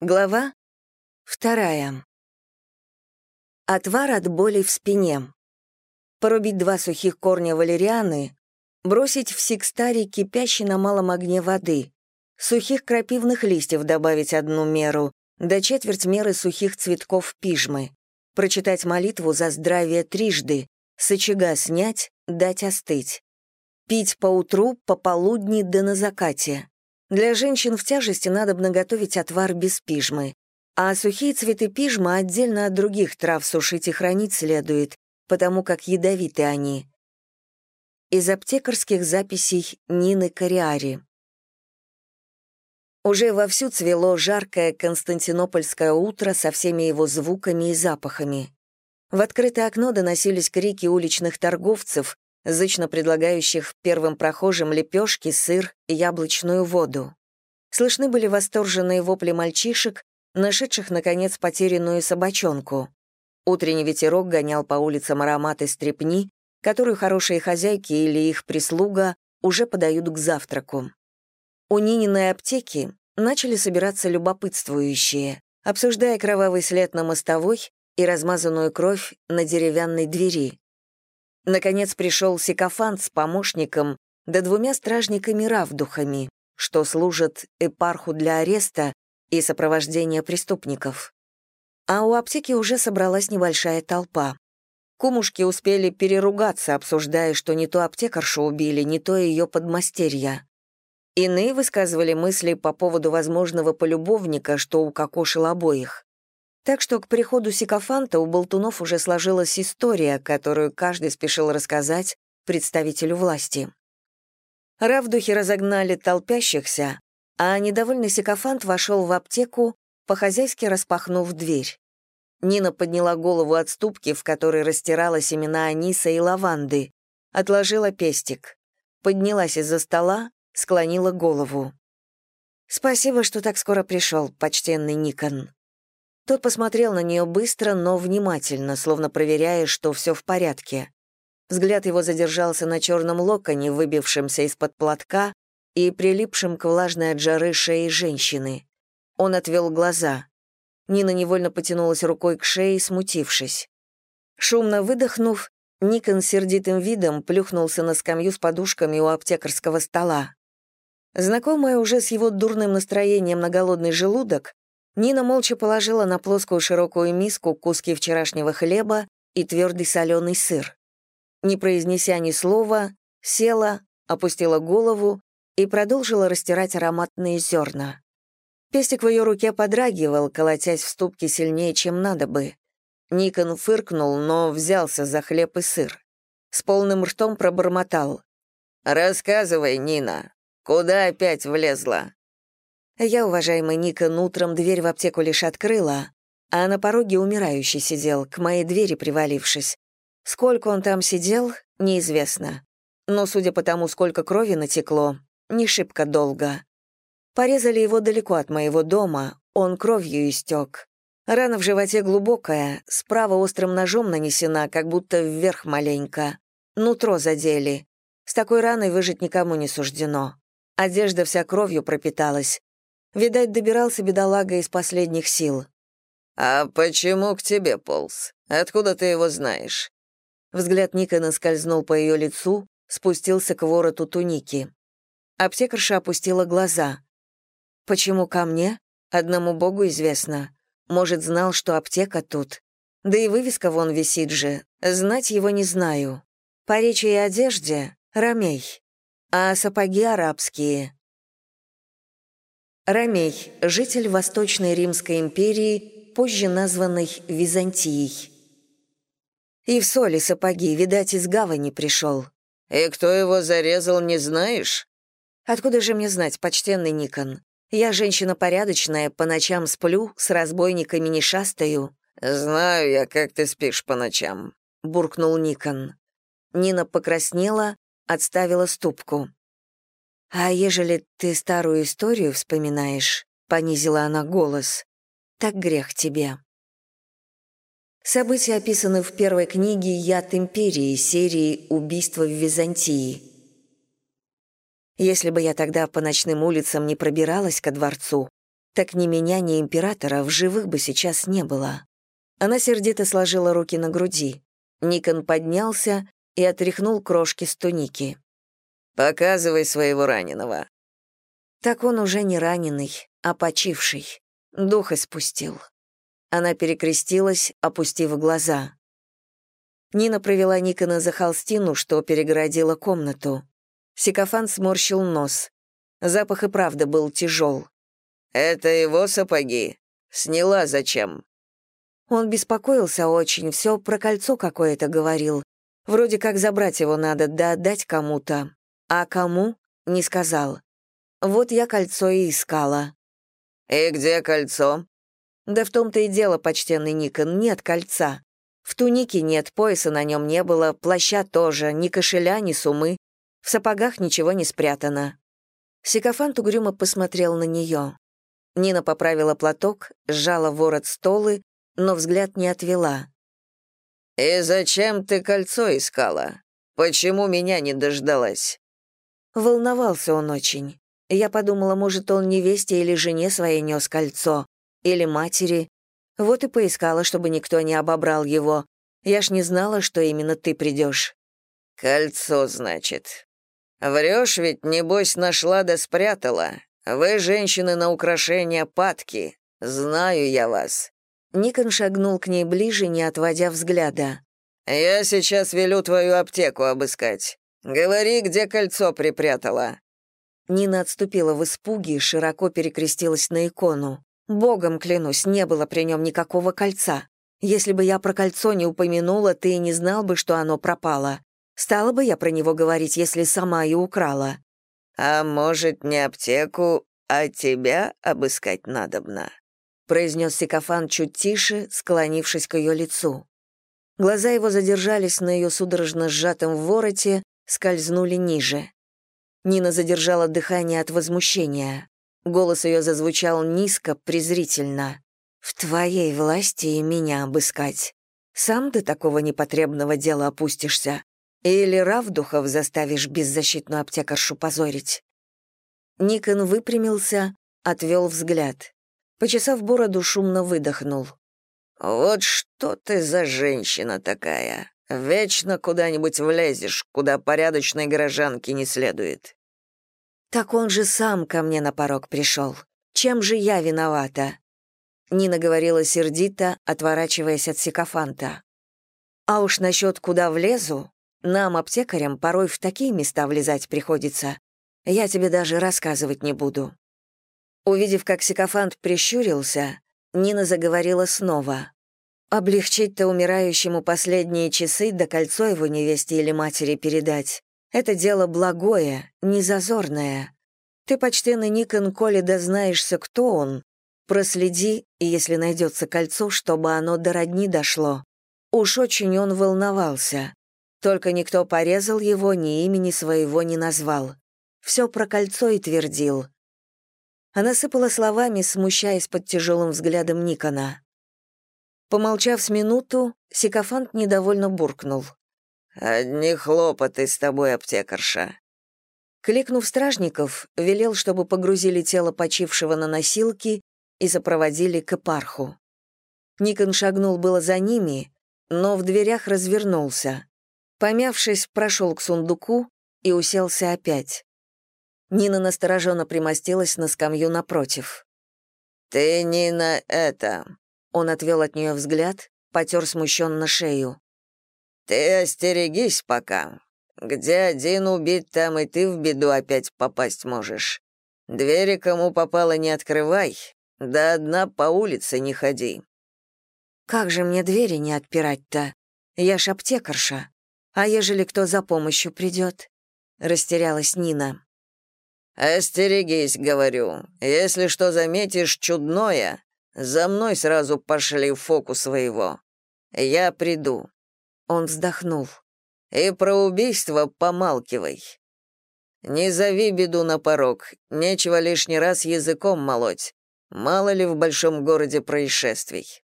Глава вторая. Отвар от боли в спине. Порубить два сухих корня валерианы, бросить в сикстаре кипящей на малом огне воды, сухих крапивных листьев добавить одну меру, до четверть меры сухих цветков пижмы, прочитать молитву за здравие трижды, с очага снять, дать остыть. Пить по утру, пополудни да на закате. Для женщин в тяжести надо наготовить отвар без пижмы, а сухие цветы пижма отдельно от других трав сушить и хранить следует, потому как ядовиты они. Из аптекарских записей Нины Кориари. Уже вовсю цвело жаркое константинопольское утро со всеми его звуками и запахами. В открытое окно доносились крики уличных торговцев, зычно предлагающих первым прохожим лепешки, сыр и яблочную воду. Слышны были восторженные вопли мальчишек, нашедших, наконец, потерянную собачонку. Утренний ветерок гонял по улицам ароматы стрепни, которую хорошие хозяйки или их прислуга уже подают к завтраку. У Нининой аптеки начали собираться любопытствующие, обсуждая кровавый след на мостовой и размазанную кровь на деревянной двери. Наконец пришел сикофант с помощником, да двумя стражниками-равдухами, что служат эпарху для ареста и сопровождения преступников. А у аптеки уже собралась небольшая толпа. Кумушки успели переругаться, обсуждая, что не то аптекаршу убили, не то ее подмастерья. Иные высказывали мысли по поводу возможного полюбовника, что укокошил обоих. Так что к приходу сикофанта у болтунов уже сложилась история, которую каждый спешил рассказать представителю власти. Равдухи разогнали толпящихся, а недовольный сикофант вошел в аптеку, по-хозяйски распахнув дверь. Нина подняла голову от ступки, в которой растирала семена аниса и лаванды, отложила пестик, поднялась из-за стола, склонила голову. «Спасибо, что так скоро пришел, почтенный Никон», тот посмотрел на нее быстро, но внимательно, словно проверяя, что все в порядке. Взгляд его задержался на черном локоне, выбившемся из-под платка и прилипшем к влажной от жары шее женщины. Он отвел глаза. Нина невольно потянулась рукой к шее, смутившись. Шумно выдохнув, Никон сердитым видом плюхнулся на скамью с подушками у аптекарского стола. Знакомая уже с его дурным настроением на голодный желудок, Нина молча положила на плоскую широкую миску куски вчерашнего хлеба и твердый соленый сыр. Не произнеся ни слова, села, опустила голову и продолжила растирать ароматные зерна. Пестик в ее руке подрагивал, колотясь в ступке сильнее, чем надо бы. Никон фыркнул, но взялся за хлеб и сыр. С полным ртом пробормотал. «Рассказывай, Нина, куда опять влезла?» Я, уважаемый Никон, утром дверь в аптеку лишь открыла, а на пороге умирающий сидел, к моей двери привалившись. Сколько он там сидел, неизвестно. Но, судя по тому, сколько крови натекло, не шибко долго. Порезали его далеко от моего дома, он кровью истек. Рана в животе глубокая, справа острым ножом нанесена, как будто вверх маленько. Нутро задели. С такой раной выжить никому не суждено. Одежда вся кровью пропиталась. Видать, добирался бедолага из последних сил. «А почему к тебе полз? Откуда ты его знаешь?» Взгляд Никона скользнул по ее лицу, спустился к вороту туники. Аптекарша опустила глаза. «Почему ко мне? Одному богу известно. Может, знал, что аптека тут. Да и вывеска вон висит же. Знать его не знаю. По речи и одежде — ромей. А сапоги арабские Ромей, житель Восточной Римской империи, позже названной Византией. И в соли сапоги, видать, из гавани пришел. «И кто его зарезал, не знаешь?» «Откуда же мне знать, почтенный Никон? Я женщина порядочная, по ночам сплю, с разбойниками не шастаю». «Знаю я, как ты спишь по ночам», — буркнул Никон. Нина покраснела, отставила ступку. «А ежели ты старую историю вспоминаешь», — понизила она голос, — «так грех тебе». События описаны в первой книге «Яд империи» серии «Убийство в Византии». Если бы я тогда по ночным улицам не пробиралась ко дворцу, Так ни меня, ни императора в живых бы сейчас не было. Она сердито сложила руки на груди. Никон поднялся и отряхнул крошки с туники. «Показывай своего раненого». Так он уже не раненый, а почивший. Дух испустил. Она перекрестилась, опустив глаза. Нина провела Никона за холстину, что перегородила комнату. Сикофан сморщил нос. Запах и правда был тяжел. «Это его сапоги? Сняла зачем?» Он беспокоился очень, все про кольцо какое-то говорил. Вроде как забрать его надо, да отдать кому-то. А кому? Не сказал. Вот я кольцо и искала. «И где кольцо?» Да в том-то и дело, почтенный Никон, нет кольца. В тунике нет, пояса на нем не было, плаща тоже, ни кошеля, ни сумы. В сапогах ничего не спрятано. Сикофант угрюмо посмотрел на нее. Нина поправила платок, сжала ворот столы, но взгляд не отвела. «И зачем ты кольцо искала? Почему меня не дождалась?» Волновался он очень. Я подумала, может, он невесте или жене своей нес кольцо, или матери. Вот и поискала, чтобы никто не обобрал его. Я ж не знала, что именно ты придешь. «Кольцо, значит. Врешь ведь, небось, нашла да спрятала. Вы, женщины, на украшения падки. Знаю я вас. Никон шагнул к ней ближе, не отводя взгляда. «Я сейчас велю твою аптеку обыскать. Говори, где кольцо припрятала». Нина отступила в испуге и широко перекрестилась на икону. «Богом клянусь, не было при нем никакого кольца. Если бы я про кольцо не упомянула, ты и не знал бы, что оно пропало. Стала бы я про него говорить, если сама и украла». «А может, не аптеку, а тебя обыскать надобно?» произнес Сикофан чуть тише, склонившись к ее лицу. Глаза его задержались на ее судорожно сжатом вороте, скользнули ниже. Нина задержала дыхание от возмущения. Голос ее зазвучал низко, презрительно. «В твоей власти и меня обыскать. Сам ты такого непотребного дела опустишься. Или Равдухов заставишь беззащитную аптекаршу позорить?» Никон выпрямился, отвел взгляд. Почесав бороду, шумно выдохнул. «Вот что ты за женщина такая? Вечно куда-нибудь влезешь, куда порядочной горожанке не следует». «Так он же сам ко мне на порог пришел. Чем же я виновата?» Нина говорила сердито, отворачиваясь от сикофанта. «А уж насчет куда влезу, нам, аптекарям, порой в такие места влезать приходится. Я тебе даже рассказывать не буду. Увидев, как сикофант прищурился, Нина заговорила снова. «Облегчить-то умирающему последние часы, да кольцо его невесте или матери передать. Это дело благое, незазорное. Ты, почтенный Никон, коли дознаешься, кто он, проследи, если найдется кольцо, чтобы оно до родни дошло. Уж очень он волновался. Только никто порезал его, ни имени своего не назвал. Все про кольцо и твердил. Она сыпала словами, смущаясь под тяжелым взглядом Никона. Помолчав с минуту, Сикофант недовольно буркнул. «Одни хлопоты с тобой, аптекарша». Кликнув стражников, велел, чтобы погрузили тело почившего на носилки и сопроводили к эпарху. Никон шагнул было за ними, но в дверях развернулся. Помявшись, прошел к сундуку и уселся опять. Нина настороженно примостилась на скамью напротив. «Ты, Нина, это...» Он отвел от нее взгляд, потер смущенно шею. «Ты остерегись пока. Где один убит, там и ты в беду опять попасть можешь. Двери кому попало не открывай, да одна по улице не ходи». «Как же мне двери не отпирать-то? Я ж аптекарша. А ежели кто за помощью придет?» Растерялась Нина. «Остерегись, — говорю, — если что заметишь чудное, за мной сразу пошли фокус своего. Я приду». Он вздохнул. «И про убийство помалкивай. Не зови беду на порог, нечего лишний раз языком молоть. Мало ли в большом городе происшествий».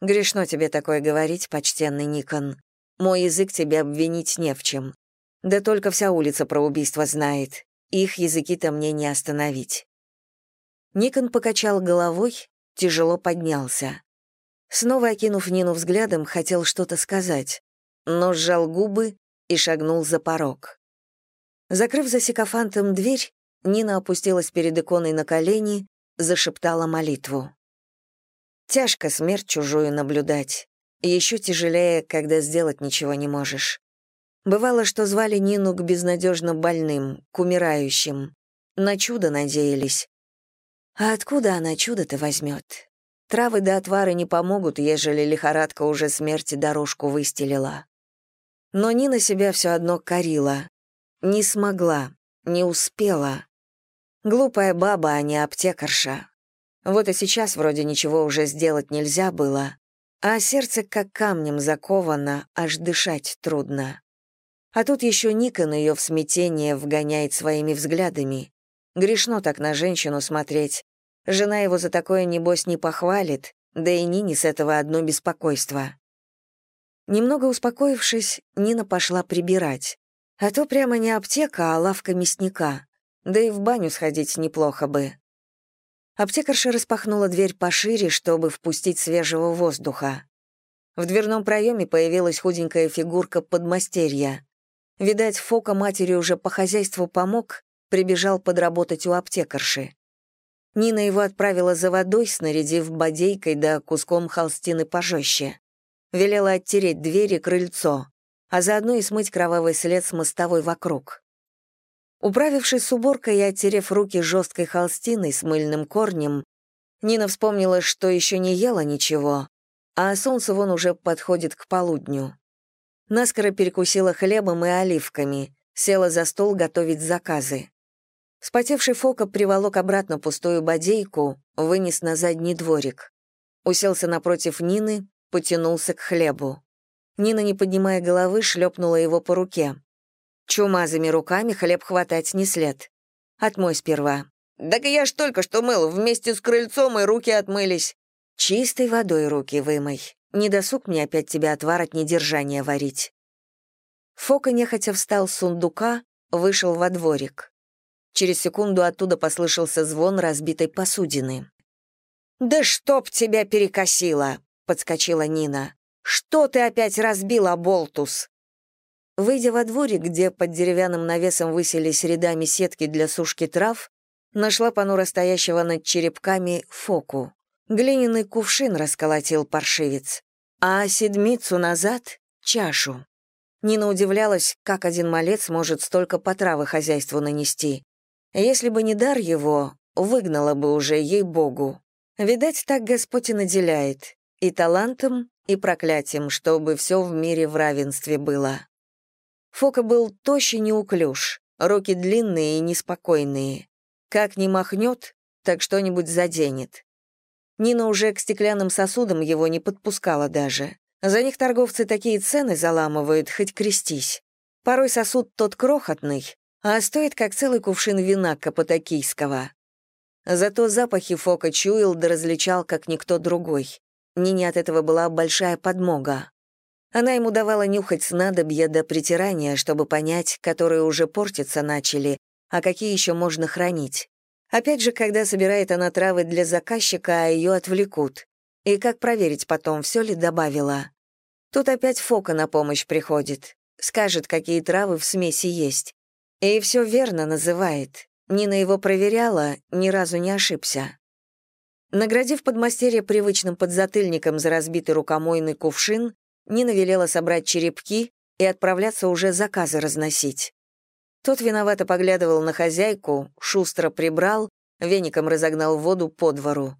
«Грешно тебе такое говорить, почтенный Никон. Мой язык тебе обвинить не в чем. Да только вся улица про убийство знает. Их языки-то мне не остановить. Никон покачал головой, тяжело поднялся. Снова окинув Нину взглядом, хотел что-то сказать, но сжал губы и шагнул за порог. Закрыв за сикофантом дверь, Нина опустилась перед иконой на колени, зашептала молитву. Тяжко смерть чужую наблюдать. Еще тяжелее, когда сделать ничего не можешь. Бывало, что звали Нину к безнадежно больным, к умирающим. На чудо надеялись. А откуда она чудо-то возьмет? Травы да отвары не помогут, ежели лихорадка уже смерти дорожку выстелила. Но Нина себя все одно корила. Не смогла, не успела. Глупая баба, а не аптекарша. Вот и сейчас вроде ничего уже сделать нельзя было, а сердце как камнем заковано, аж дышать трудно. А тут еще Никон ее в смятение вгоняет своими взглядами. Грешно так на женщину смотреть. Жена его за такое, небось, не похвалит, да и Нине с этого одно беспокойство. Немного успокоившись, Нина пошла прибирать. А то прямо не аптека, а лавка мясника. Да и в баню сходить неплохо бы. Аптекарша распахнула дверь пошире, чтобы впустить свежего воздуха. В дверном проеме появилась худенькая фигурка подмастерья. Видать, Фока матери уже по хозяйству помог, прибежал подработать у аптекарши. Нина его отправила за водой, снарядив бодейкой да куском холстины пожестче. Велела оттереть дверь и крыльцо, а заодно и смыть кровавый след с мостовой вокруг. Управившись с уборкой и оттерев руки жесткой холстиной с мыльным корнем, Нина вспомнила, что еще не ела ничего, а солнце вон уже подходит к полудню. Наскоро перекусила хлебом и оливками, села за стол готовить заказы. Вспотевший Фока приволок обратно пустую бодейку, вынес на задний дворик. Уселся напротив Нины, потянулся к хлебу. Нина, не поднимая головы, шлепнула его по руке. Чумазыми руками хлеб хватать не след. Отмой сперва. «Так я ж только что мыл, вместе с крыльцом и руки отмылись». Чистой водой руки вымой. Не досуг мне опять тебя отвар от недержания варить. Фока нехотя встал с сундука, вышел во дворик. Через секунду оттуда послышался звон разбитой посудины. «Да чтоб тебя перекосило!» — подскочила Нина. «Что ты опять разбила, Болтус?» Выйдя во дворик, где под деревянным навесом высились рядами сетки для сушки трав, нашла понуро стоящего над черепками фоку. Глиняный кувшин расколотил паршивец, а седмицу назад — чашу. Нина удивлялась, как один малец может столько потравы хозяйству нанести. Если бы не дар его, выгнала бы уже ей-богу. Видать, так Господь и наделяет. И талантом, и проклятием, чтобы все в мире в равенстве было. Фока был тощий неуклюж, руки длинные и неспокойные. Как ни махнет, так что-нибудь заденет. Нина уже к стеклянным сосудам его не подпускала даже. За них торговцы такие цены заламывают, хоть крестись. Порой сосуд тот крохотный, а стоит как целый кувшин вина капотокийского. Зато запахи Фока чуял да различал, как никто другой. Нине от этого была большая подмога. Она ему давала нюхать снадобья до притирания, чтобы понять, которые уже портиться начали, а какие еще можно хранить. Опять же, когда собирает она травы для заказчика, а ее отвлекут. И как проверить потом, все ли добавила. Тут опять Фока на помощь приходит. Скажет, какие травы в смеси есть. И все верно называет. Нина его проверяла, ни разу не ошибся. Наградив подмастерье привычным подзатыльником за разбитый рукомойный кувшин, Нина велела собрать черепки и отправляться уже заказы разносить. Тот виновато поглядывал на хозяйку, шустро прибрал, веником разогнал воду по двору.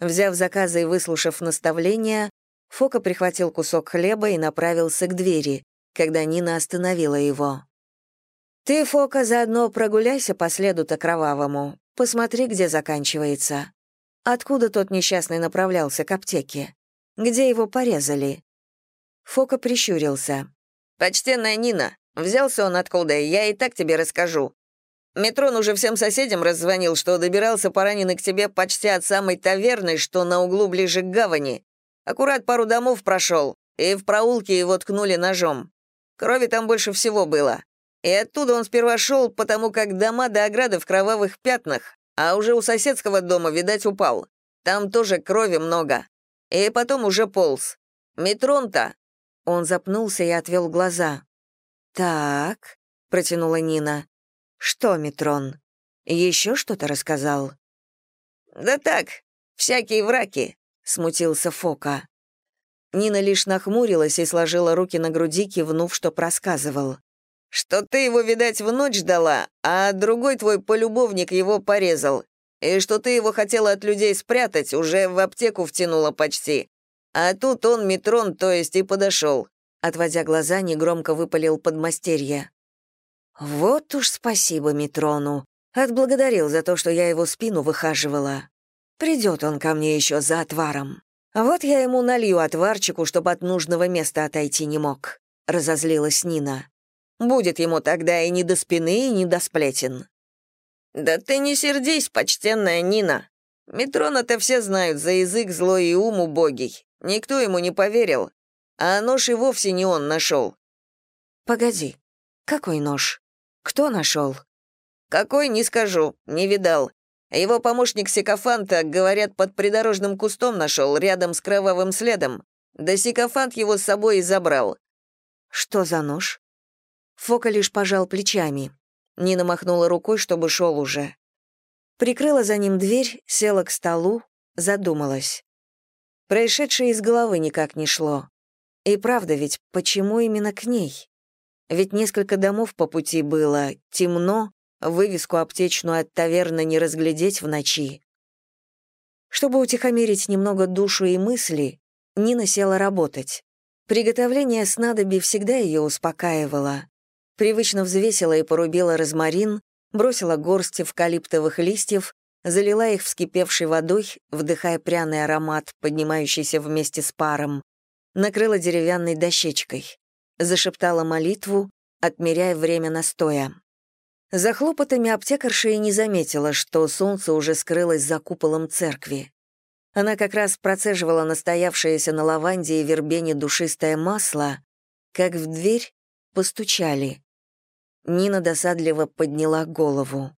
Взяв заказы и выслушав наставления, Фока прихватил кусок хлеба и направился к двери, когда Нина остановила его. «Ты, Фока, заодно прогуляйся по следу-то кровавому, посмотри, где заканчивается. Откуда тот несчастный направлялся к аптеке? Где его порезали? Фока прищурился. «Почтенная Нина, взялся он откуда, я и так тебе расскажу. Метрон уже всем соседям раззвонил, что добирался пораненный к тебе почти от самой таверны, что на углу ближе к гавани. Аккурат пару домов прошел, и в проулке его ткнули ножом. Крови там больше всего было. И оттуда он сперва шел, потому как дома до ограды в кровавых пятнах, а уже у соседского дома, видать, упал. Там тоже крови много. И потом уже полз. Метрон-то...» Он запнулся и отвел глаза. «Так», — протянула Нина. «Что, Метрон, еще что-то рассказал?» «Да так, всякие враки», — смутился Фока. Нина лишь нахмурилась и сложила руки на груди, кивнув, что просказывал. «Что ты его, видать, в ночь дала, а другой твой полюбовник его порезал, и что ты его хотела от людей спрятать, уже в аптеку втянула почти. А тут он, Метрон, то есть, и подошел. Отводя глаза, негромко выпалил подмастерье. «Вот уж спасибо Метрону. Отблагодарил за то, что я его спину выхаживала. Придет он ко мне еще за отваром. Вот я ему налью отварчику, чтобы от нужного места отойти не мог», — разозлилась Нина. «Будет ему тогда и не до спины, и не до сплетен». «Да ты не сердись, почтенная Нина. Метрона-то все знают за язык злой и ум убогий. Никто ему не поверил. А нож и вовсе не он нашел. «Погоди, какой нож? Кто нашел?» «Какой, не скажу, не видал. Его помощник Сикофанта, говорят, под придорожным кустом нашел, рядом с кровавым следом. Да Сикофант его с собой и забрал». «Что за нож?» Фока лишь пожал плечами. Нина махнула рукой, чтобы шел уже. Прикрыла за ним дверь, села к столу, задумалась. Происшедшее из головы никак не шло. И правда ведь, почему именно к ней? Ведь несколько домов по пути было, темно, вывеску аптечную от таверны не разглядеть в ночи. Чтобы утихомирить немного душу и мысли, Нина села работать. Приготовление снадобий всегда ее успокаивало. Привычно взвесила и порубила розмарин, бросила горсть эвкалиптовых листьев, залила их вскипевшей водой, вдыхая пряный аромат, поднимающийся вместе с паром, накрыла деревянной дощечкой, зашептала молитву, отмеряя время настоя. За хлопотами аптекарша и не заметила, что солнце уже скрылось за куполом церкви. Она как раз процеживала настоявшееся на лаванде и вербене душистое масло, как в дверь постучали. Нина досадливо подняла голову.